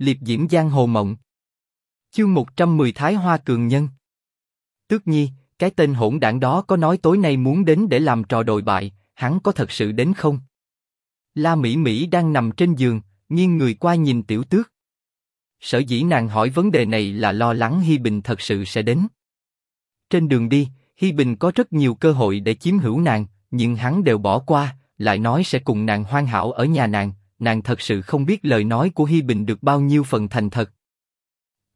liệp diễm giang hồ mộng. Chương 110 Thái Hoa Cường Nhân Tước Nhi, cái tên hỗn đảng đó có nói tối nay muốn đến để làm trò đồi bại, hắn có thật sự đến không? La Mỹ Mỹ đang nằm trên giường, nghiêng người qua nhìn Tiểu Tước. Sở dĩ nàng hỏi vấn đề này là lo lắng Hi Bình thật sự sẽ đến. Trên đường đi, Hi Bình có rất nhiều cơ hội để chiếm hữu nàng, nhưng hắn đều bỏ qua, lại nói sẽ cùng nàng hoan hảo ở nhà nàng. Nàng thật sự không biết lời nói của Hi Bình được bao nhiêu phần thành thật.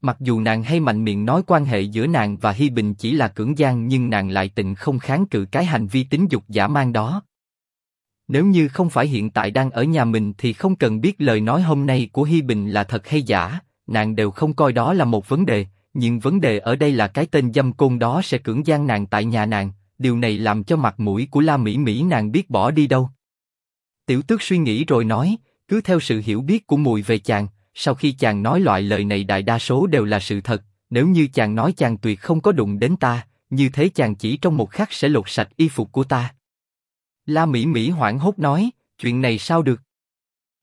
Mặc dù nàng hay mạnh miệng nói quan hệ giữa nàng và Hi Bình chỉ là cưỡng gian nhưng nàng lại tịnh không kháng cự cái hành vi tính dục giả mang đó. Nếu như không phải hiện tại đang ở nhà mình thì không cần biết lời nói hôm nay của Hi Bình là thật hay giả, nàng đều không coi đó là một vấn đề, nhưng vấn đề ở đây là cái tên dâm côn đó sẽ cưỡng gian nàng tại nhà nàng, điều này làm cho mặt mũi của La Mỹ Mỹ nàng biết bỏ đi đâu. Tiểu Tước suy nghĩ rồi nói, cứ theo sự hiểu biết của mùi về chàng, sau khi chàng nói loại lời này đại đa số đều là sự thật, nếu như chàng nói chàng tuyệt không có đụng đến ta, như thế chàng chỉ trong một khắc sẽ lột sạch y phục của ta. La Mỹ Mỹ hoảng hốt nói, chuyện này sao được?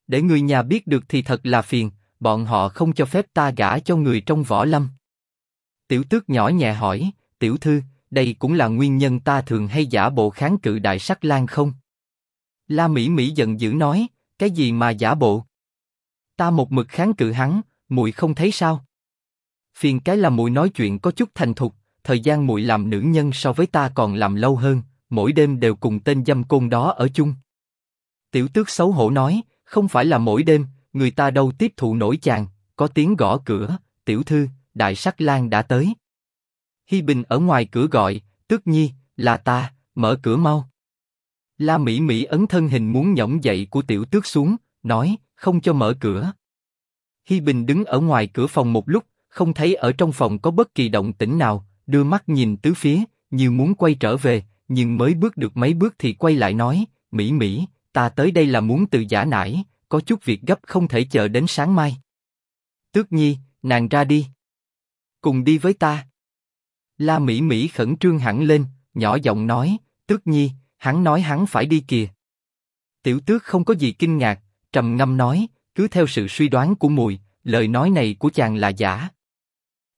Để người nhà biết được thì thật là phiền, bọn họ không cho phép ta gả cho người trong võ lâm. Tiểu tước nhỏ nhẹ hỏi, tiểu thư, đây cũng là nguyên nhân ta thường hay giả bộ kháng cự đại sắc lang không? La Mỹ Mỹ giận dữ nói, cái gì mà giả bộ? Ta một mực kháng cự hắn, muội không thấy sao? Phiền cái là muội nói chuyện có chút thành thục, thời gian muội làm nữ nhân so với ta còn làm lâu hơn, mỗi đêm đều cùng tên dâm côn đó ở chung. Tiểu tước xấu hổ nói, không phải là mỗi đêm, người ta đâu tiếp thụ nổi chàng, có tiếng gõ cửa, tiểu thư, đại sắc lang đã tới. Hi Bình ở ngoài cửa gọi, tước nhi, là ta, mở cửa mau. La Mỹ Mỹ ấn thân hình muốn nhõng dậy của tiểu tước xuống, nói, không cho mở cửa. Hi Bình đứng ở ngoài cửa phòng một lúc, không thấy ở trong phòng có bất kỳ động tĩnh nào, đưa mắt nhìn tứ phía, như muốn quay trở về, nhưng mới bước được mấy bước thì quay lại nói, Mỹ Mỹ, ta tới đây là muốn từ giả nải, có chút việc gấp không thể chờ đến sáng mai. Tước Nhi, nàng ra đi. Cùng đi với ta. La Mỹ Mỹ khẩn trương hẳn lên, nhỏ giọng nói, Tước Nhi, hắn nói hắn phải đi kìa. Tiểu Tước không có gì kinh ngạc, trầm ngâm nói, cứ theo sự suy đoán của mùi, lời nói này của chàng là giả.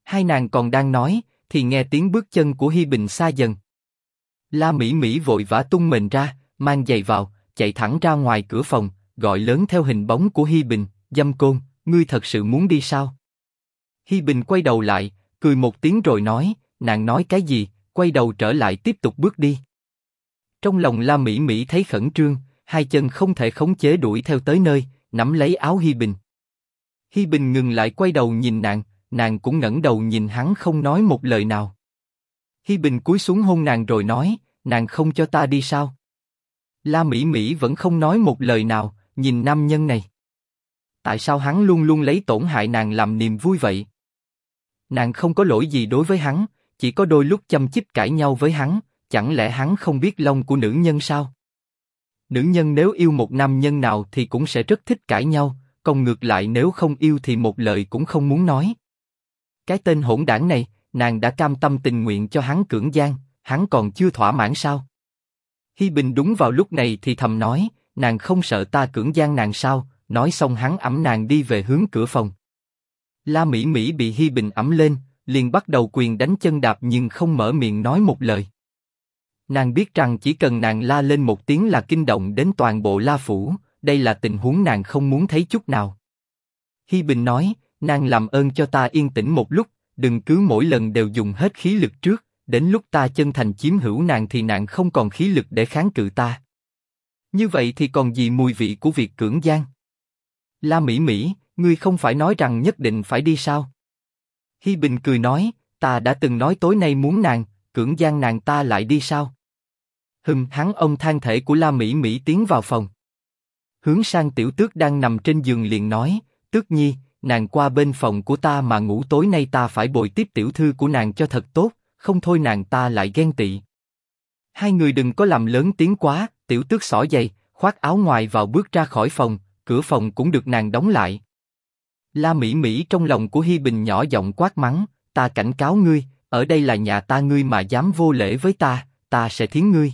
Hai nàng còn đang nói, thì nghe tiếng bước chân của Hi Bình xa dần. La Mỹ Mỹ vội vã tung mình ra, mang giày vào, chạy thẳng ra ngoài cửa phòng, gọi lớn theo hình bóng của Hi Bình, dâm côn, ngươi thật sự muốn đi sao? Hi Bình quay đầu lại, cười một tiếng rồi nói, nàng nói cái gì? Quay đầu trở lại tiếp tục bước đi. Trong lòng La Mỹ Mỹ thấy khẩn trương, hai chân không thể khống chế đuổi theo tới nơi, nắm lấy áo Hi Bình. Hi Bình ngừng lại quay đầu nhìn nàng, nàng cũng ngẩng đầu nhìn hắn không nói một lời nào. Hi Bình cúi xuống hôn nàng rồi nói, nàng không cho ta đi sao? La Mỹ Mỹ vẫn không nói một lời nào, nhìn nam nhân này. Tại sao hắn luôn luôn lấy tổn hại nàng làm niềm vui vậy? Nàng không có lỗi gì đối với hắn, chỉ có đôi lúc chăm chích cãi nhau với hắn, chẳng lẽ hắn không biết lòng của nữ nhân sao? Nữ nhân nếu yêu một nam nhân nào thì cũng sẽ rất thích cãi nhau, còn ngược lại nếu không yêu thì một lời cũng không muốn nói. Cái tên hỗn đảng này, nàng đã cam tâm tình nguyện cho hắn cưỡng gian, hắn còn chưa thỏa mãn sao? Hi Bình đúng vào lúc này thì thầm nói, nàng không sợ ta cưỡng gian nàng sao? Nói xong hắn ẩm nàng đi về hướng cửa phòng. La Mỹ Mỹ bị Hi Bình ẩm lên, liền bắt đầu quyền đánh chân đạp nhưng không mở miệng nói một lời. Nàng biết rằng chỉ cần nàng la lên một tiếng là kinh động đến toàn bộ La Phủ, đây là tình huống nàng không muốn thấy chút nào. Hi Bình nói, nàng làm ơn cho ta yên tĩnh một lúc, đừng cứ mỗi lần đều dùng hết khí lực trước, đến lúc ta chân thành chiếm hữu nàng thì nàng không còn khí lực để kháng cự ta. Như vậy thì còn gì mùi vị của việc cưỡng gian? La Mỹ Mỹ, ngươi không phải nói rằng nhất định phải đi sao? Hi Bình cười nói, ta đã từng nói tối nay muốn nàng, cưỡng gian nàng ta lại đi sao? Hừm, hắn ông than thể của La Mỹ Mỹ tiến vào phòng. Hướng sang tiểu tước đang nằm trên giường liền nói, tước nhi, nàng qua bên phòng của ta mà ngủ tối nay ta phải bồi tiếp tiểu thư của nàng cho thật tốt, không thôi nàng ta lại ghen tị. Hai người đừng có làm lớn tiếng quá, tiểu tước xỏ giày, khoác áo ngoài vào bước ra khỏi phòng, cửa phòng cũng được nàng đóng lại. La Mỹ Mỹ trong lòng của Hi Bình nhỏ giọng quát mắng, ta cảnh cáo ngươi, ở đây là nhà ta ngươi mà dám vô lễ với ta, ta sẽ thiến ngươi.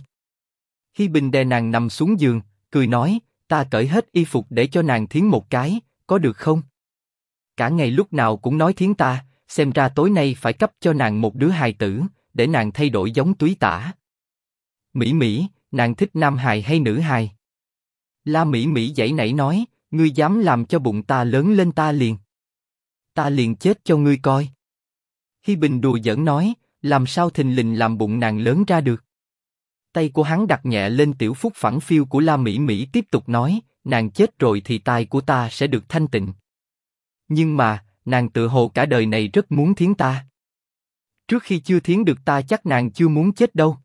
Hi Bình đè nàng nằm xuống giường, cười nói, ta cởi hết y phục để cho nàng thiến một cái, có được không? cả ngày lúc nào cũng nói thiến ta, xem ra tối nay phải cấp cho nàng một đứa hài tử, để nàng thay đổi giống túy tả. Mỹ Mỹ, nàng thích nam hài hay nữ hài? La Mỹ Mỹ dãy nảy nói, ngươi dám làm cho bụng ta lớn lên ta liền. Ta liền chết cho ngươi coi. Hi Bình đùa giỡn nói, làm sao thình lình làm bụng nàng lớn ra được. Tay của hắn đặt nhẹ lên tiểu phúc phẳng phiêu của La Mỹ Mỹ tiếp tục nói, nàng chết rồi thì tai của ta sẽ được thanh tịnh. Nhưng mà, nàng tự hồ cả đời này rất muốn thiến ta. Trước khi chưa thiến được ta chắc nàng chưa muốn chết đâu.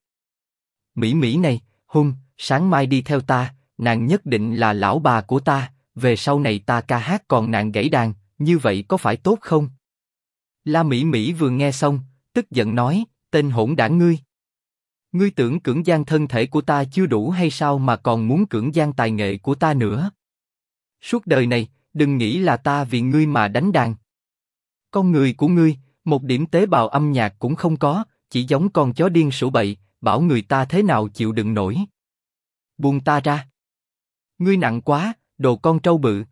Mỹ Mỹ này, hung, sáng mai đi theo ta, nàng nhất định là lão bà của ta, về sau này ta ca hát còn nàng gãy đàn, như vậy có phải tốt không? La Mỹ Mỹ vừa nghe xong, tức giận nói, tên hỗn đảng ngươi. Ngươi tưởng cưỡng gian thân thể của ta chưa đủ hay sao mà còn muốn cưỡng gian tài nghệ của ta nữa? Suốt đời này, đừng nghĩ là ta vì ngươi mà đánh đàn. Con người của ngươi, một điểm tế bào âm nhạc cũng không có, chỉ giống con chó điên sủa bậy, bảo người ta thế nào chịu đựng nổi. Buông ta ra. Ngươi nặng quá, đồ con trâu bự.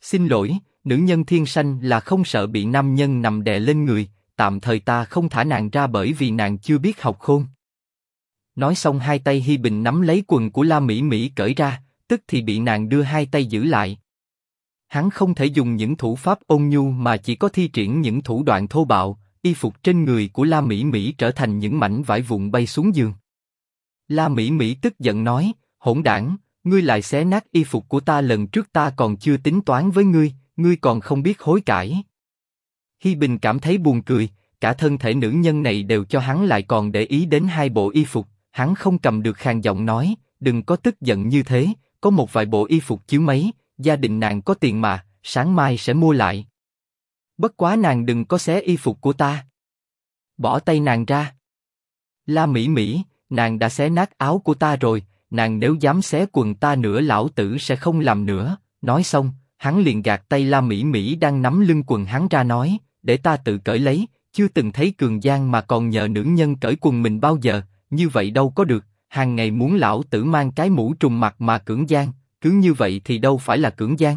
Xin lỗi, nữ nhân thiên sanh là không sợ bị nam nhân nằm đè lên người, tạm thời ta không thả nàng ra bởi vì nàng chưa biết học khôn. Nói xong hai tay Hi Bình nắm lấy quần của La Mỹ Mỹ cởi ra, tức thì bị nàng đưa hai tay giữ lại. Hắn không thể dùng những thủ pháp ôn nhu mà chỉ có thi triển những thủ đoạn thô bạo, y phục trên người của La Mỹ Mỹ trở thành những mảnh vải vụn bay xuống giường. La Mỹ Mỹ tức giận nói, hỗn đảng, ngươi lại xé nát y phục của ta lần trước ta còn chưa tính toán với ngươi, ngươi còn không biết hối cải. Hi Bình cảm thấy buồn cười, cả thân thể nữ nhân này đều cho hắn lại còn để ý đến hai bộ y phục, hắn không cầm được khàn giọng nói, đừng có tức giận như thế, có một vài bộ y phục chiếu mấy, gia đình nàng có tiền mà, sáng mai sẽ mua lại. Bất quá nàng đừng có xé y phục của ta. Bỏ tay nàng ra. La Mỹ Mỹ, nàng đã xé nát áo của ta rồi, nàng nếu dám xé quần ta nữa lão tử sẽ không làm nữa. Nói xong, hắn liền gạt tay La Mỹ Mỹ đang nắm lưng quần hắn ra nói, để ta tự cởi lấy, chưa từng thấy cường gian mà còn nhờ nữ nhân cởi quần mình bao giờ, như vậy đâu có được, hàng ngày muốn lão tử mang cái mũ trùm mặt mà cưỡng gian, cứ như vậy thì đâu phải là cưỡng gian.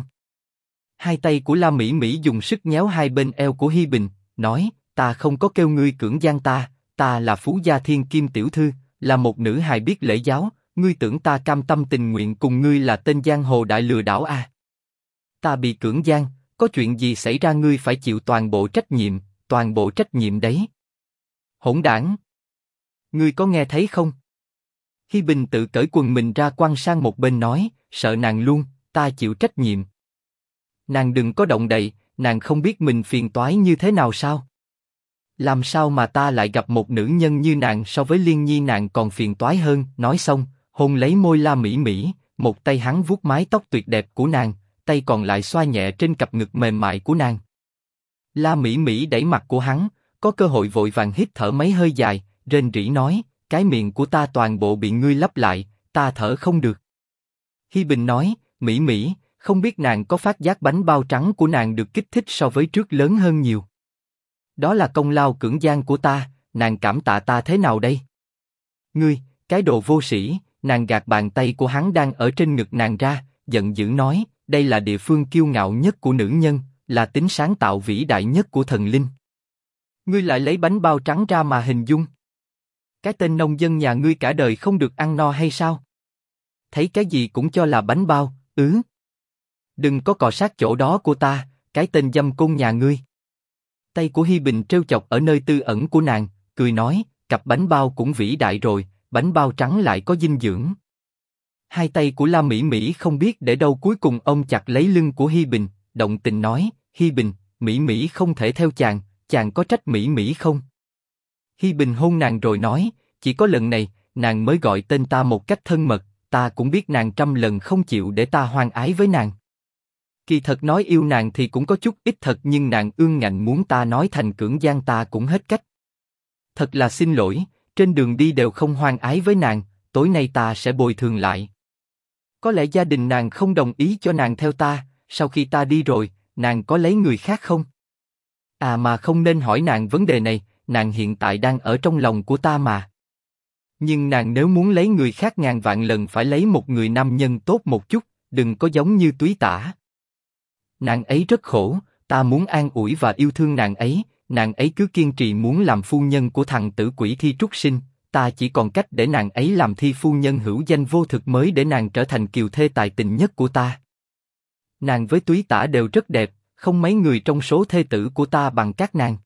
Hai tay của La Mỹ Mỹ dùng sức nhéo hai bên eo của Hi Bình, nói, ta không có kêu ngươi cưỡng gian ta, ta là Phú Gia Thiên Kim Tiểu Thư, là một nữ hài biết lễ giáo, ngươi tưởng ta cam tâm tình nguyện cùng ngươi là tên giang hồ đại lừa đảo à? Ta bị cưỡng gian, có chuyện gì xảy ra ngươi phải chịu toàn bộ trách nhiệm, toàn bộ trách nhiệm đấy. Hỗn đảng! Ngươi có nghe thấy không? Hi Bình tự cởi quần mình ra quăng sang một bên nói, sợ nàng luôn, ta chịu trách nhiệm. Nàng đừng có động đậy, nàng không biết mình phiền toái như thế nào sao? Làm sao mà ta lại gặp một nữ nhân như nàng so với Liên Nhi nàng còn phiền toái hơn? Nói xong, hôn lấy môi La Mỹ Mỹ, một tay hắn vuốt mái tóc tuyệt đẹp của nàng, tay còn lại xoa nhẹ trên cặp ngực mềm mại của nàng. La Mỹ Mỹ đẩy mặt của hắn, có cơ hội vội vàng hít thở mấy hơi dài, rên rỉ nói, cái miệng của ta toàn bộ bị ngươi lấp lại, ta thở không được. Hi Bình nói, Mỹ Mỹ, không biết nàng có phát giác bánh bao trắng của nàng được kích thích so với trước lớn hơn nhiều. Đó là công lao cưỡng gian của ta, nàng cảm tạ ta thế nào đây? Ngươi, cái đồ vô sĩ, nàng gạt bàn tay của hắn đang ở trên ngực nàng ra, giận dữ nói, đây là địa phương kiêu ngạo nhất của nữ nhân, là tính sáng tạo vĩ đại nhất của thần linh. Ngươi lại lấy bánh bao trắng ra mà hình dung. Cái tên nông dân nhà ngươi cả đời không được ăn no hay sao? Thấy cái gì cũng cho là bánh bao, ứ. Đừng có cọ sát chỗ đó của ta, cái tên dâm côn nhà ngươi. Tay của Hi Bình treo chọc ở nơi tư ẩn của nàng, cười nói, cặp bánh bao cũng vĩ đại rồi, bánh bao trắng lại có dinh dưỡng. Hai tay của La Mỹ Mỹ không biết để đâu cuối cùng ông chặt lấy lưng của Hi Bình, động tình nói, Hi Bình, Mỹ Mỹ không thể theo chàng, chàng có trách Mỹ Mỹ không? Hi Bình hôn nàng rồi nói, chỉ có lần này, nàng mới gọi tên ta một cách thân mật, ta cũng biết nàng trăm lần không chịu để ta hoan ái với nàng. Kỳ thật nói yêu nàng thì cũng có chút ít thật nhưng nàng ương ngạnh muốn ta nói thành cưỡng gian ta cũng hết cách. Thật là xin lỗi, trên đường đi đều không hoan ái với nàng, tối nay ta sẽ bồi thường lại. Có lẽ gia đình nàng không đồng ý cho nàng theo ta, sau khi ta đi rồi, nàng có lấy người khác không? À mà không nên hỏi nàng vấn đề này, nàng hiện tại đang ở trong lòng của ta mà. Nhưng nàng nếu muốn lấy người khác ngàn vạn lần phải lấy một người nam nhân tốt một chút, đừng có giống như túy tả. Nàng ấy rất khổ, Ta muốn an ủi và yêu thương nàng ấy, nàng ấy cứ kiên trì muốn làm phu nhân của thằng tử quỷ thi trúc sinh, ta chỉ còn cách để nàng ấy làm thi phu nhân hữu danh vô thực mới để nàng trở thành kiều thê tài tình nhất của ta. Nàng với túy tả đều rất đẹp, không mấy người trong số thê tử của ta bằng các nàng.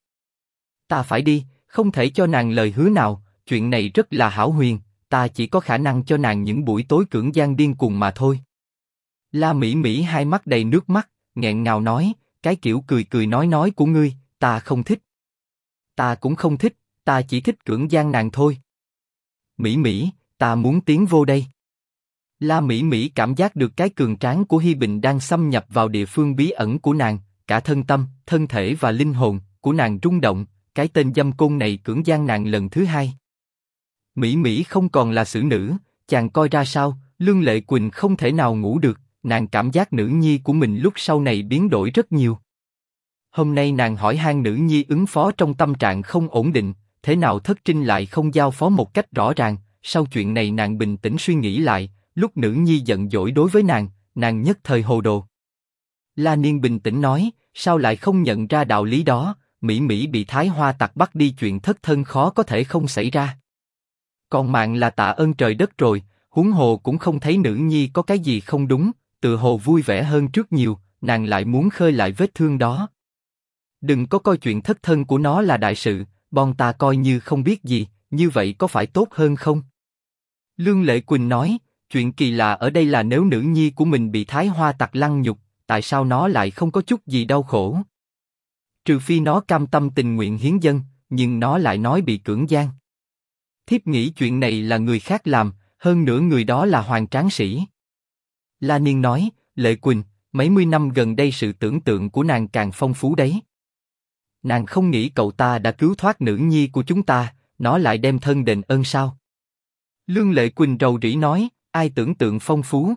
Ta phải đi, không thể cho nàng lời hứa nào, chuyện này rất là hảo huyền, ta chỉ có khả năng cho nàng những buổi tối cưỡng gian điên cuồng mà thôi. La Mỹ Mỹ hai mắt đầy nước mắt, nghẹn ngào nói, cái kiểu cười cười nói nói của ngươi, ta không thích. Ta cũng không thích, ta chỉ thích cưỡng gian nàng thôi. Mỹ Mỹ, ta muốn tiến vô đây. La Mỹ Mỹ cảm giác được cái cường tráng của Hi Bình đang xâm nhập vào địa phương bí ẩn của nàng, cả thân tâm, thân thể và linh hồn của nàng rung động. Cái tên dâm côn này cưỡng gian nàng lần thứ hai. Mỹ Mỹ không còn là xử nữ, chàng coi ra sao? Lương Lệ Quỳnh không thể nào ngủ được, nàng cảm giác nữ nhi của mình lúc sau này biến đổi rất nhiều. Hôm nay nàng hỏi han nữ nhi ứng phó trong tâm trạng không ổn định, thế nào thất trinh lại không giao phó một cách rõ ràng. Sau chuyện này nàng bình tĩnh suy nghĩ lại, lúc nữ nhi giận dỗi đối với nàng, nàng nhất thời hồ đồ. La Niên bình tĩnh nói, sao lại không nhận ra đạo lý đó? Mỹ Mỹ bị Thái Hoa tặc bắt đi chuyện thất thân khó có thể không xảy ra. Còn mạng là tạ ơn trời đất rồi, huống hồ cũng không thấy nữ nhi có cái gì không đúng, tự hồ vui vẻ hơn trước nhiều, nàng lại muốn khơi lại vết thương đó. Đừng có coi chuyện thất thân của nó là đại sự, bọn ta coi như không biết gì, như vậy có phải tốt hơn không? Lương Lệ Quỳnh nói, chuyện kỳ lạ ở đây là nếu nữ nhi của mình bị Thái Hoa tặc lăng nhục, tại sao nó lại không có chút gì đau khổ? Trừ phi nó cam tâm tình nguyện hiến dân, nhưng nó lại nói bị cưỡng gian. Thiếp nghĩ chuyện này là người khác làm, hơn nữa người đó là hoàng tráng sĩ. La Niên nói, Lệ Quỳnh, mấy mươi năm gần đây sự tưởng tượng của nàng càng phong phú đấy. Nàng không nghĩ cậu ta đã cứu thoát nữ nhi của chúng ta, nó lại đem thân đền ơn sao? Lương Lệ Quỳnh rầu rĩ nói, ai tưởng tượng phong phú?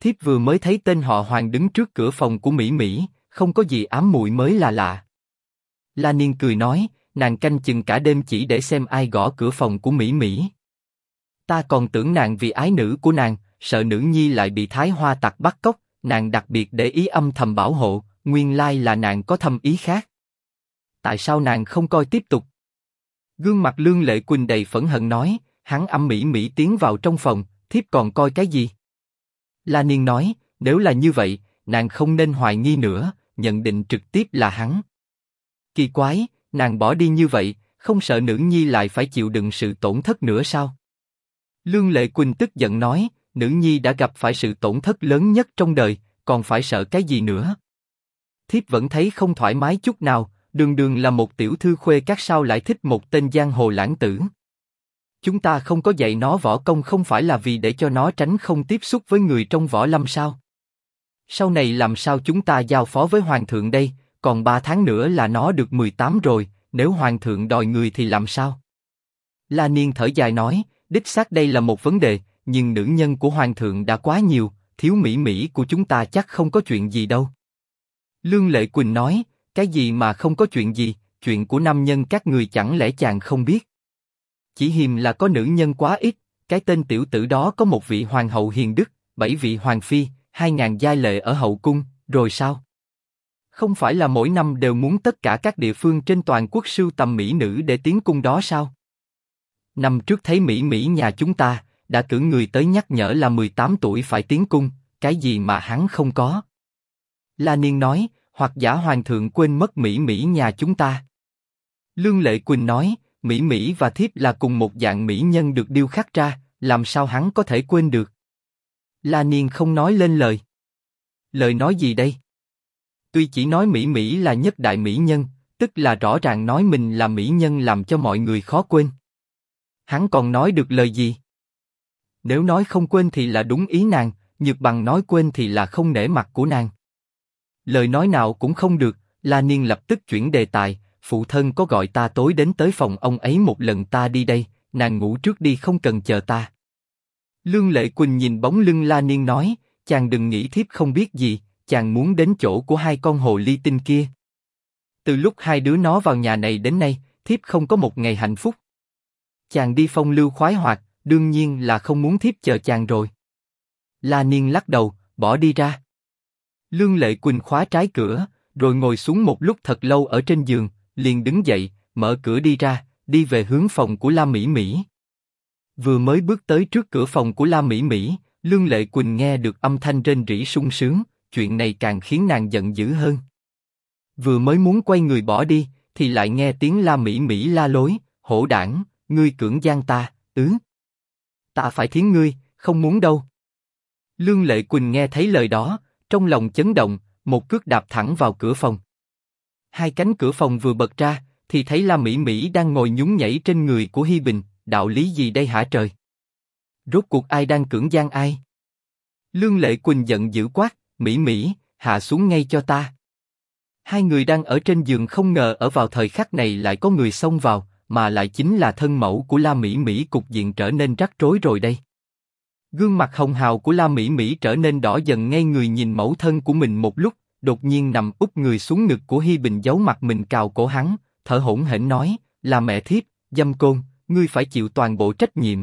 Thiếp vừa mới thấy tên họ Hoàng đứng trước cửa phòng của Mỹ Mỹ, không có gì ám muội mới là lạ. La Niên cười nói, nàng canh chừng cả đêm chỉ để xem ai gõ cửa phòng của Mỹ Mỹ. Ta còn tưởng nàng vì ái nữ của nàng, sợ nữ nhi lại bị Thái Hoa tặc bắt cóc, nàng đặc biệt để ý âm thầm bảo hộ, nguyên lai là nàng có thâm ý khác. Tại sao nàng không coi tiếp tục? Gương mặt Lương Lệ Quỳnh đầy phẫn hận nói, hắn âm mỹ mỹ tiến vào trong phòng, thiếp còn coi cái gì? La Niên nói, nếu là như vậy, nàng không nên hoài nghi nữa, nhận định trực tiếp là hắn. Kỳ quái, nàng bỏ đi như vậy, không sợ nữ nhi lại phải chịu đựng sự tổn thất nữa sao? Lương Lệ Quỳnh tức giận nói, nữ nhi đã gặp phải sự tổn thất lớn nhất trong đời, còn phải sợ cái gì nữa? Thiếp vẫn thấy không thoải mái chút nào, đường đường là một tiểu thư khuê các sao lại thích một tên giang hồ lãng tử. Chúng ta không có dạy nó võ công không phải là vì để cho nó tránh không tiếp xúc với người trong võ lâm sao? Sau này làm sao chúng ta giao phó với hoàng thượng đây? Còn ba tháng nữa là nó được 18 rồi, nếu hoàng thượng đòi người thì làm sao? La Niên thở dài nói, đích xác đây là một vấn đề, nhưng nữ nhân của hoàng thượng đã quá nhiều, thiếu mỹ mỹ của chúng ta chắc không có chuyện gì đâu. Lương Lệ Quỳnh nói, cái gì mà không có chuyện gì, chuyện của nam nhân các người chẳng lẽ chàng không biết? Chỉ hiềm là có nữ nhân quá ít, cái tên tiểu tử đó có một vị hoàng hậu hiền đức, bảy vị hoàng phi, hai ngàn giai lệ ở hậu cung, rồi sao? Không phải là mỗi năm đều muốn tất cả các địa phương trên toàn quốc sưu tầm mỹ nữ để tiến cung đó sao? Năm trước thấy Mỹ Mỹ nhà chúng ta, đã cử người tới nhắc nhở là 18 tuổi phải tiến cung, cái gì mà hắn không có. La Niên nói, hoặc giả hoàng thượng quên mất Mỹ Mỹ nhà chúng ta. Lương Lệ Quỳnh nói, Mỹ Mỹ và thiếp là cùng một dạng mỹ nhân được điêu khắc ra, làm sao hắn có thể quên được? La Niên không nói lên lời. Lời nói gì đây? Tuy chỉ nói Mỹ Mỹ là nhất đại mỹ nhân, tức là rõ ràng nói mình là mỹ nhân làm cho mọi người khó quên. Hắn còn nói được lời gì? Nếu nói không quên thì là đúng ý nàng, nhược bằng nói quên thì là không nể mặt của nàng. Lời nói nào cũng không được, La Niên lập tức chuyển đề tài, phụ thân có gọi ta tối đến tới phòng ông ấy một lần ta đi đây, nàng ngủ trước đi không cần chờ ta. Lương Lệ Quỳnh nhìn bóng lưng La Niên nói, chàng đừng nghĩ thiếp không biết gì, chàng muốn đến chỗ của hai con hồ ly tinh kia. Từ lúc hai đứa nó vào nhà này đến nay, thiếp không có một ngày hạnh phúc. Chàng đi phong lưu khoái hoạt, đương nhiên là không muốn thiếp chờ chàng rồi. La Niên lắc đầu, bỏ đi ra. Lương Lệ Quỳnh khóa trái cửa, rồi ngồi xuống một lúc thật lâu ở trên giường, liền đứng dậy, mở cửa đi ra, đi về hướng phòng của La Mỹ Mỹ. Vừa mới bước tới trước cửa phòng của La Mỹ Mỹ, Lương Lệ Quỳnh nghe được âm thanh rên rỉ sung sướng, chuyện này càng khiến nàng giận dữ hơn. Vừa mới muốn quay người bỏ đi, thì lại nghe tiếng La Mỹ Mỹ la lối, hổ đảng, ngươi cưỡng gian ta, ứ. Ta phải thiến ngươi, không muốn đâu. Lương Lệ Quỳnh nghe thấy lời đó, trong lòng chấn động, một cước đạp thẳng vào cửa phòng. Hai cánh cửa phòng vừa bật ra, thì thấy La Mỹ Mỹ đang ngồi nhún nhảy trên người của Hi Bình, đạo lý gì đây hả trời? Rốt cuộc ai đang cưỡng gian ai? Lương Lệ Quỳnh giận dữ quát, Mỹ Mỹ, hạ xuống ngay cho ta. Hai người đang ở trên giường không ngờ ở vào thời khắc này lại có người xông vào, mà lại chính là thân mẫu của La Mỹ Mỹ cục diện trở nên rắc rối rồi đây. Gương mặt hồng hào của La Mỹ Mỹ trở nên đỏ dần ngay người nhìn mẫu thân của mình một lúc, đột nhiên nằm úp người xuống ngực của Hi Bình giấu mặt mình cào cổ hắn, thở hổn hển nói, là mẹ thiếp, dâm côn, ngươi phải chịu toàn bộ trách nhiệm.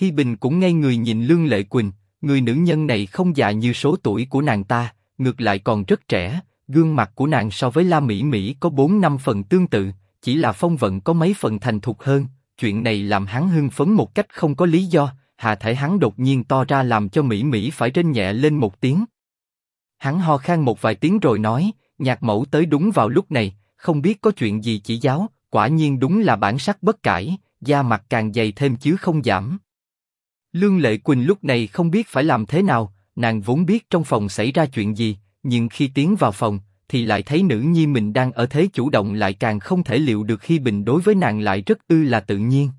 Hi Bình cũng ngay người nhìn Lương Lệ Quỳnh, người nữ nhân này không già như số tuổi của nàng ta, ngược lại còn rất trẻ, gương mặt của nàng so với La Mỹ Mỹ có bốn năm phần tương tự, chỉ là phong vận có mấy phần thành thục hơn. Chuyện này làm hắn hưng phấn một cách không có lý do, hà thể hắn đột nhiên to ra làm cho Mỹ Mỹ phải trên nhẹ lên một tiếng. Hắn ho khan một vài tiếng rồi nói, nhạc mẫu tới đúng vào lúc này, không biết có chuyện gì chỉ giáo, quả nhiên đúng là bản sắc bất cải, da mặt càng dày thêm chứ không giảm. Lương Lệ Quỳnh lúc này không biết phải làm thế nào, nàng vốn biết trong phòng xảy ra chuyện gì, nhưng khi tiến vào phòng, thì lại thấy nữ nhi mình đang ở thế chủ động lại càng không thể liệu được khi bình đối với nàng lại rất ư là tự nhiên.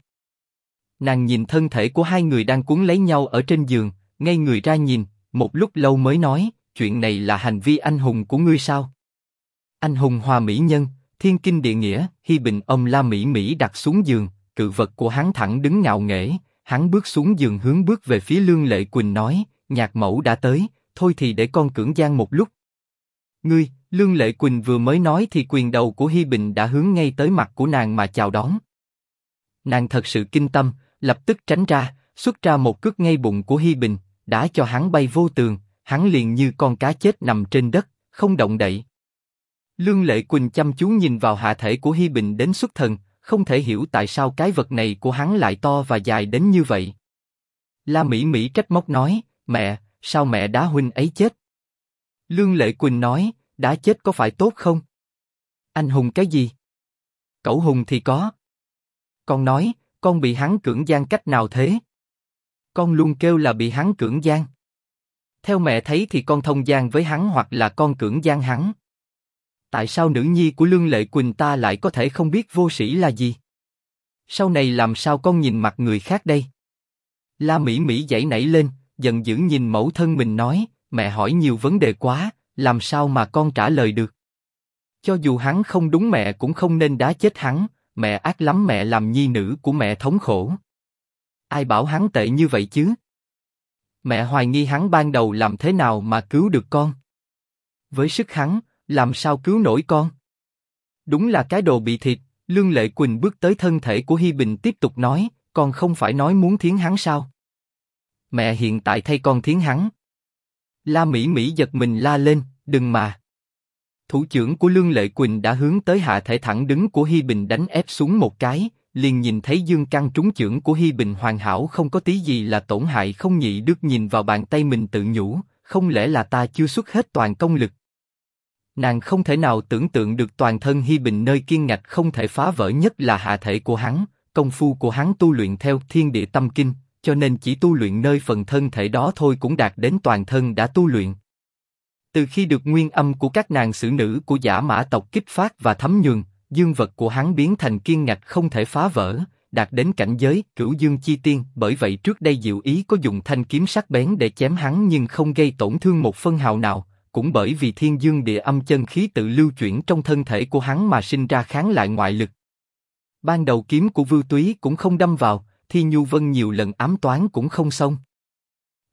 Nàng nhìn thân thể của hai người đang cuốn lấy nhau ở trên giường, ngay người ra nhìn, một lúc lâu mới nói, chuyện này là hành vi anh hùng của ngươi sao? Anh hùng hòa mỹ nhân, thiên kinh địa nghĩa, Hi Bình ông La Mỹ Mỹ đặt xuống giường, cự vật của hắn thẳng đứng ngạo nghễ, hắn bước xuống giường hướng bước về phía Lương Lệ Quỳnh nói, nhạc mẫu đã tới, thôi thì để con cưỡng gian một lúc. Ngươi, Lương Lệ Quỳnh vừa mới nói thì quyền đầu của Hi Bình đã hướng ngay tới mặt của nàng mà chào đón. Nàng thật sự kinh tâm, lập tức tránh ra, xuất ra một cước ngay bụng của Hi Bình, đã cho hắn bay vô tường, hắn liền như con cá chết nằm trên đất, không động đậy. Lương Lệ Quỳnh chăm chú nhìn vào hạ thể của Hi Bình đến xuất thần, không thể hiểu tại sao cái vật này của hắn lại to và dài đến như vậy. La Mỹ Mỹ trách móc nói, mẹ, sao mẹ đá huynh ấy chết? Lương Lệ Quỳnh nói, đá chết có phải tốt không? Anh hùng cái gì? Cậu hùng thì có. Con nói, con bị hắn cưỡng gian cách nào thế? Con luôn kêu là bị hắn cưỡng gian. Theo mẹ thấy thì con thông gian với hắn hoặc là con cưỡng gian hắn. Tại sao nữ nhi của Lương Lệ Quỳnh ta lại có thể không biết vô sĩ là gì? Sau này làm sao con nhìn mặt người khác đây? La Mỹ Mỹ dậy nảy lên, giận dữ nhìn mẫu thân mình nói, mẹ hỏi nhiều vấn đề quá, làm sao mà con trả lời được? Cho dù hắn không đúng mẹ cũng không nên đá chết hắn, mẹ ác lắm mẹ làm nhi nữ của mẹ thống khổ. Ai bảo hắn tệ như vậy chứ? Mẹ hoài nghi hắn ban đầu làm thế nào mà cứu được con? Với sức hắn, làm sao cứu nổi con? Đúng là cái đồ bị thịt. Lương Lệ Quỳnh bước tới thân thể của Hi Bình tiếp tục nói, con không phải nói muốn thiến hắn sao? Mẹ hiện tại thay con thiến hắn. La Mỹ Mỹ giật mình la lên, đừng mà. Thủ trưởng của Lương Lệ Quỳnh đã hướng tới hạ thể thẳng đứng của Hi Bình đánh ép xuống một cái, liền nhìn thấy dương căn trúng trưởng của Hi Bình hoàn hảo không có tí gì là tổn hại không nhị được nhìn vào bàn tay mình tự nhủ, không lẽ là ta chưa xuất hết toàn công lực? Nàng không thể nào tưởng tượng được toàn thân Hi Bình nơi kiên ngạch không thể phá vỡ nhất là hạ thể của hắn, công phu của hắn tu luyện theo thiên địa tâm kinh, cho nên chỉ tu luyện nơi phần thân thể đó thôi cũng đạt đến toàn thân đã tu luyện. Từ khi được nguyên âm của các nàng xử nữ của giả mã tộc kích phát và thấm nhường, dương vật của hắn biến thành kiên ngạch không thể phá vỡ, đạt đến cảnh giới cửu dương chi tiên. Bởi vậy trước đây diệu ý có dùng thanh kiếm sắc bén để chém hắn nhưng không gây tổn thương một phân hào nào, cũng bởi vì thiên dương địa âm chân khí tự lưu chuyển trong thân thể của hắn mà sinh ra kháng lại ngoại lực. Ban đầu kiếm của Vưu Túy cũng không đâm vào, Thi Nhu Vân nhiều lần ám toán cũng không xong.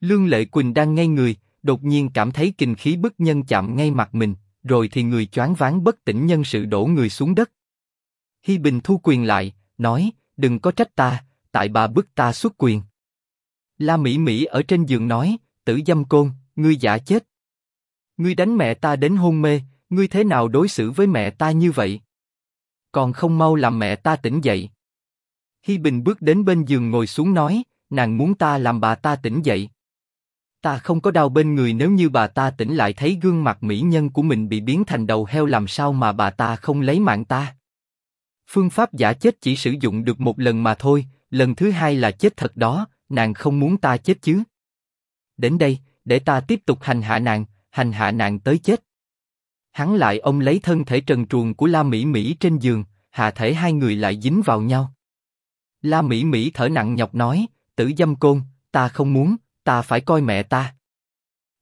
Lương Lệ Quỳnh đang ngay người, đột nhiên cảm thấy kinh khí bức nhân chạm ngay mặt mình, rồi thì người choáng váng bất tỉnh nhân sự đổ người xuống đất. Hi Bình thu quyền lại, nói, đừng có trách ta, tại bà bức ta xuất quyền. La Mỹ Mỹ ở trên giường nói, tử dâm côn, ngươi giả chết. Ngươi đánh mẹ ta đến hôn mê, Ngươi thế nào đối xử với mẹ ta như vậy? Còn không mau làm mẹ ta tỉnh dậy. Hi Bình bước đến bên giường ngồi xuống nói, nàng muốn ta làm bà ta tỉnh dậy. Ta không có đau bên người nếu như bà ta tỉnh lại thấy gương mặt mỹ nhân của mình bị biến thành đầu heo làm sao mà bà ta không lấy mạng ta. Phương pháp giả chết chỉ sử dụng được một lần mà thôi, lần thứ hai là chết thật đó, nàng không muốn ta chết chứ. Đến đây, để ta tiếp tục hành hạ nàng, hành hạ nàng tới chết. Hắn lại ông lấy thân thể trần truồng của La Mỹ Mỹ trên giường, hạ thể hai người lại dính vào nhau. La Mỹ Mỹ thở nặng nhọc nói, tử dâm côn, ta không muốn, ta phải coi mẹ ta.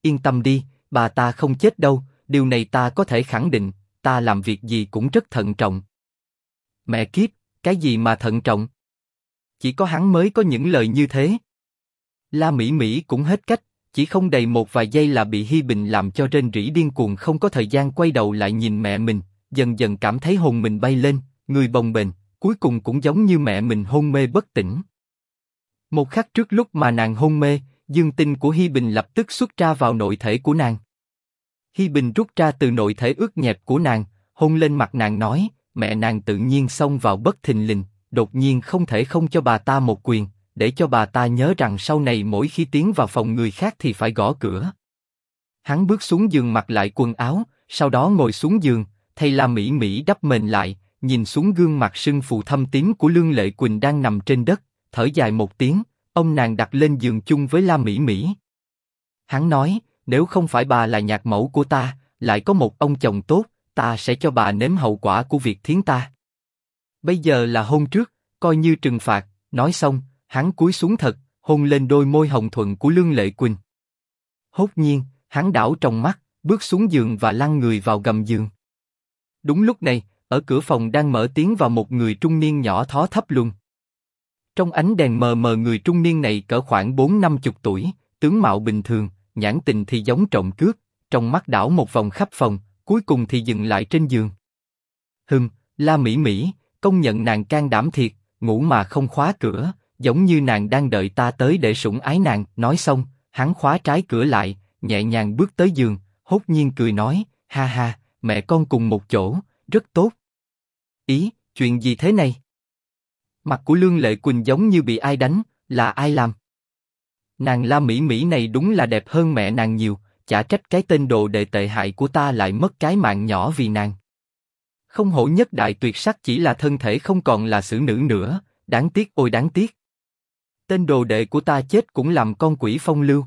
Yên tâm đi, bà ta không chết đâu, điều này ta có thể khẳng định, ta làm việc gì cũng rất thận trọng. Mẹ kiếp, cái gì mà thận trọng? Chỉ có hắn mới có những lời như thế. La Mỹ Mỹ cũng hết cách, chỉ không đầy một vài giây là bị Hi Bình làm cho rên rỉ điên cuồng không có thời gian quay đầu lại nhìn mẹ mình, dần dần cảm thấy hồn mình bay lên, người bồng bềnh, cuối cùng cũng giống như mẹ mình hôn mê bất tỉnh. Một khắc trước lúc mà nàng hôn mê, dương tinh của Hi Bình lập tức xuất ra vào nội thể của nàng. Hi Bình rút ra từ nội thể ướt nhẹp của nàng, hôn lên mặt nàng nói, mẹ nàng tự nhiên xông vào bất thình lình, đột nhiên không thể không cho bà ta một quyền, để cho bà ta nhớ rằng sau này mỗi khi tiến vào phòng người khác thì phải gõ cửa. Hắn bước xuống giường mặc lại quần áo, sau đó ngồi xuống giường, thay La Mỹ Mỹ đắp mền lại, nhìn xuống gương mặt sưng phù thâm tím của Lương Lệ Quỳnh đang nằm trên đất, thở dài một tiếng, ông nàng đặt lên giường chung với La Mỹ Mỹ. Hắn nói, nếu không phải bà là nhạc mẫu của ta, lại có một ông chồng tốt, ta sẽ cho bà nếm hậu quả của việc thiến ta. Bây giờ là hôn trước, coi như trừng phạt. Nói xong, hắn cúi xuống thật, hôn lên đôi môi hồng thuận của Lương Lệ Quỳnh. Hốt nhiên, hắn đảo trong mắt, bước xuống giường và lăn người vào gầm giường. Đúng lúc này, ở cửa phòng đang mở tiếng vào một người trung niên nhỏ thó thấp luôn. Trong ánh đèn mờ mờ người trung niên này cỡ khoảng bốn năm chục tuổi, tướng mạo bình thường, nhãn tình thì giống trộm cướp, trong mắt đảo một vòng khắp phòng, cuối cùng thì dừng lại trên giường. Hừm, La Mỹ Mỹ, công nhận nàng can đảm thiệt, ngủ mà không khóa cửa, giống như nàng đang đợi ta tới để sủng ái nàng. Nói xong, hắn khóa trái cửa lại, nhẹ nhàng bước tới giường, hốt nhiên cười nói, ha ha, mẹ con cùng một chỗ, rất tốt. Ý, chuyện gì thế này? Mặt của Lương Lệ Quỳnh giống như bị ai đánh, là ai làm? Nàng La Mỹ Mỹ này đúng là đẹp hơn mẹ nàng nhiều, chả trách cái tên đồ đệ tệ hại của ta lại mất cái mạng nhỏ vì nàng. Không hổ nhất đại tuyệt sắc chỉ là thân thể không còn là xử nữ nữa, đáng tiếc ôi đáng tiếc. Tên đồ đệ của ta chết cũng làm con quỷ phong lưu.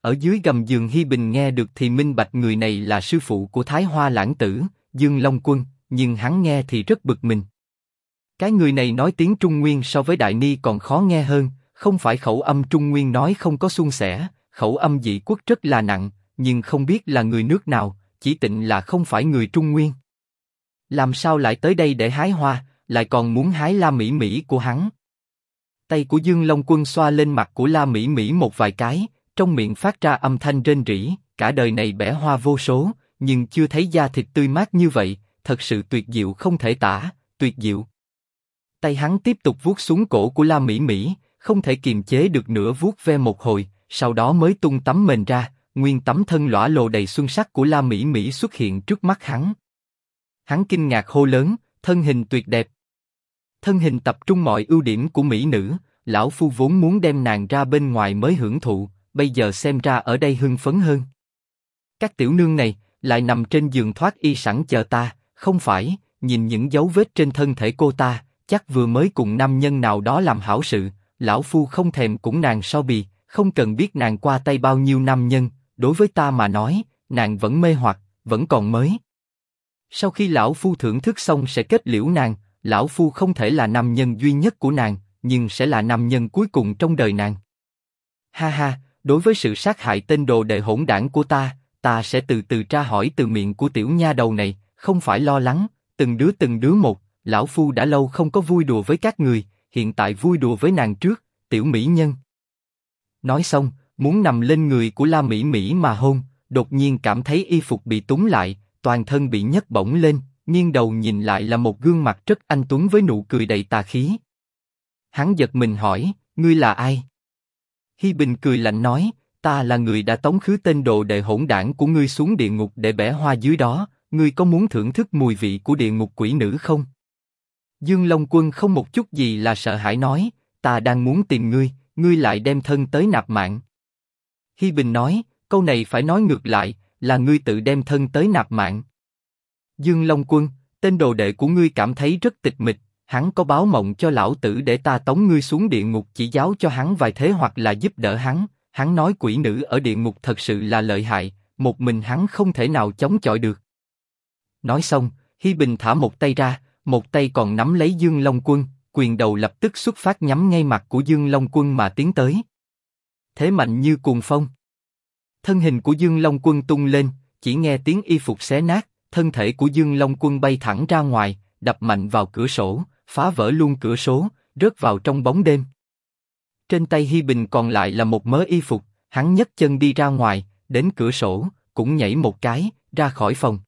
Ở dưới gầm giường Hi Bình nghe được thì minh bạch người này là sư phụ của Thái Hoa Lãng Tử, Dương Long Quân, nhưng hắn nghe thì rất bực mình. Cái người này nói tiếng Trung Nguyên so với Đại Ni còn khó nghe hơn, không phải khẩu âm Trung Nguyên nói không có suôn sẻ, khẩu âm dị quốc rất là nặng, nhưng không biết là người nước nào, chỉ tịnh là không phải người Trung Nguyên. Làm sao lại tới đây để hái hoa, lại còn muốn hái La Mỹ Mỹ của hắn? Tay của Dương Long Quân xoa lên mặt của La Mỹ Mỹ một vài cái, trong miệng phát ra âm thanh rên rỉ. Cả đời này bẻ hoa vô số, nhưng chưa thấy da thịt tươi mát như vậy, thật sự tuyệt diệu không thể tả, tuyệt diệu. Tay hắn tiếp tục vuốt xuống cổ của La Mỹ Mỹ, không thể kiềm chế được nữa vuốt ve một hồi, sau đó mới tung tấm mền ra, nguyên tấm thân lõa lồ đầy xuân sắc của La Mỹ Mỹ xuất hiện trước mắt hắn. Hắn kinh ngạc hô lớn, thân hình tuyệt đẹp. Thân hình tập trung mọi ưu điểm của mỹ nữ, lão phu vốn muốn đem nàng ra bên ngoài mới hưởng thụ, bây giờ xem ra ở đây hưng phấn hơn. Các tiểu nương này lại nằm trên giường thoát y sẵn chờ ta, không phải? Nhìn những dấu vết trên thân thể cô ta, chắc vừa mới cùng nam nhân nào đó làm hảo sự. Lão phu không thèm cũng nàng so bì, không cần biết nàng qua tay bao nhiêu nam nhân. Đối với ta mà nói, nàng vẫn mê hoặc, vẫn còn mới. Sau khi lão phu thưởng thức xong sẽ kết liễu nàng, lão phu không thể là nam nhân duy nhất của nàng, nhưng sẽ là nam nhân cuối cùng trong đời nàng. Ha ha, đối với sự sát hại tên đồ đệ hỗn đảng của ta, ta sẽ từ từ tra hỏi từ miệng của tiểu nha đầu này, không phải lo lắng, từng đứa từng đứa một, lão phu đã lâu không có vui đùa với các người, hiện tại vui đùa với nàng trước, tiểu mỹ nhân. Nói xong, muốn nằm lên người của La Mỹ Mỹ mà hôn, đột nhiên cảm thấy y phục bị túng lại, toàn thân bị nhấc bổng lên, nghiêng đầu nhìn lại là một gương mặt rất anh tuấn với nụ cười đầy tà khí. Hắn giật mình hỏi, ngươi là ai? Hi Bình cười lạnh nói, ta là người đã tống khứ tên đồ đệ hỗn đảng của ngươi xuống địa ngục để bẻ hoa dưới đó, ngươi có muốn thưởng thức mùi vị của địa ngục quỷ nữ không? Dương Long Quân không một chút gì là sợ hãi nói, ta đang muốn tìm ngươi, ngươi lại đem thân tới nạp mạng. Hi Bình nói, câu này phải nói ngược lại, là ngươi tự đem thân tới nạp mạng. Dương Long Quân, tên đồ đệ của ngươi cảm thấy rất tịch mịch, hắn có báo mộng cho lão tử để ta tống ngươi xuống địa ngục chỉ giáo cho hắn vài thế hoặc là giúp đỡ hắn. Hắn nói quỷ nữ ở địa ngục thật sự là lợi hại, một mình hắn không thể nào chống chọi được. Nói xong, Hi Bình thả một tay ra, một tay còn nắm lấy Dương Long Quân, quyền đầu lập tức xuất phát nhắm ngay mặt của Dương Long Quân mà tiến tới. Thế mạnh như cuồng phong. Thân hình của Dương Long Quân tung lên, chỉ nghe tiếng y phục xé nát, thân thể của Dương Long Quân bay thẳng ra ngoài, đập mạnh vào cửa sổ, phá vỡ luôn cửa sổ, rớt vào trong bóng đêm. Trên tay Hi Bình còn lại là một mớ y phục, hắn nhấc chân đi ra ngoài, đến cửa sổ, cũng nhảy một cái, ra khỏi phòng.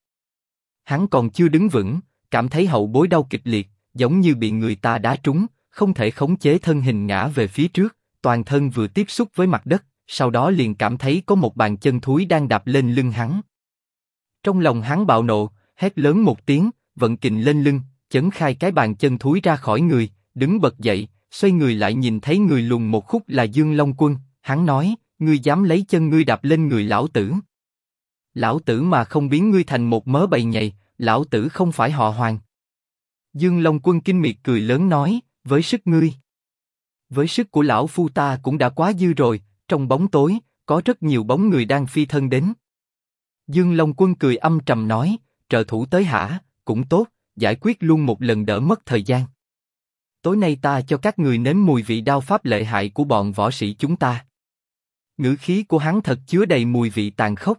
Hắn còn chưa đứng vững, cảm thấy hậu bối đau kịch liệt, giống như bị người ta đá trúng, không thể khống chế thân hình ngã về phía trước, toàn thân vừa tiếp xúc với mặt đất, sau đó liền cảm thấy có một bàn chân thúi đang đạp lên lưng hắn. Trong lòng hắn bạo nộ, hét lớn một tiếng, vận kình lên lưng, chấn khai cái bàn chân thúi ra khỏi người, đứng bật dậy, xoay người lại nhìn thấy người lùn một khúc là Dương Long Quân, hắn nói, ngươi dám lấy chân ngươi đạp lên người lão tử. Lão tử mà không biến ngươi thành một mớ bầy nhầy, lão tử không phải họ hoàng. Dương Long Quân kinh miệt cười lớn nói, với sức ngươi. Với sức của lão phu ta cũng đã quá dư rồi, trong bóng tối, có rất nhiều bóng người đang phi thân đến. Dương Long Quân cười âm trầm nói, trợ thủ tới hả, cũng tốt, giải quyết luôn một lần đỡ mất thời gian. Tối nay ta cho các người nếm mùi vị đao pháp lệ hại của bọn võ sĩ chúng ta. Ngữ khí của hắn thật chứa đầy mùi vị tàn khốc.